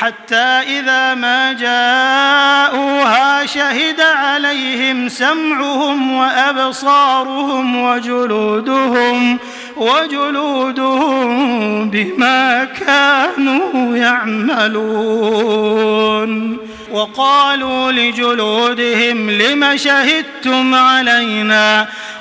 حتى إذا ما جاءوها شهد عليهم سمعهم وأبصارهم وجلودهم وجلودهم بما كانوا يعملون. وقالوا لجلودهم لم شهدتم علينا؟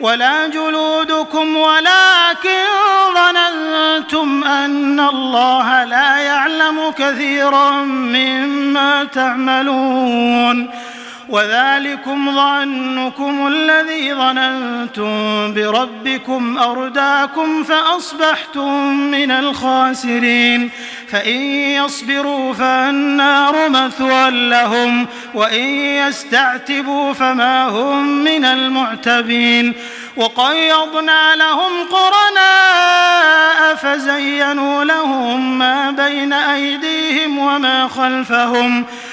ولا جلودكم ولكن ظننتم أن الله لا يعلم كثيرا مما تعملون وذلكم ظنكم الذي ظننتم بربكم أرداكم فأصبحتم من الخاسرين فإن يصبروا فالنار مثوى لهم وإن يستعتبوا فما هم من المعتبين وقيضنا لهم قرناء فزينوا لهم ما بين أيديهم وما خلفهم فزينوا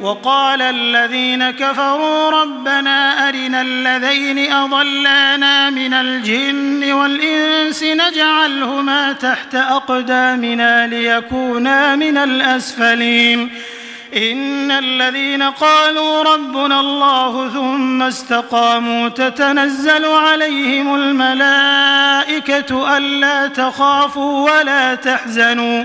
وقال الذين كفروا ربنا أرنا الذين أضلانا من الجن والإنس نجعلهما تحت أقدامنا ليكونا من الأسفلين. إن الذين قالوا ربنا الله ثم استقاموا تتنزل عليهم الملائكة ألا تخافوا ولا تحزنوا.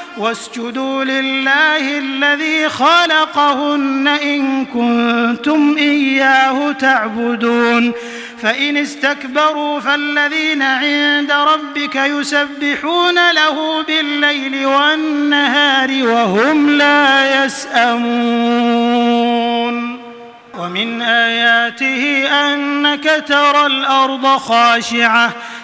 واسجدوا لله الذي خلقهن إن كنتم إياه تعبدون. فإن استكبروا فالذين عند ربك يسبحون له بالليل والنهار وهم لا يسأمون. ومن آياته أنك ترى الأرض خاشعة.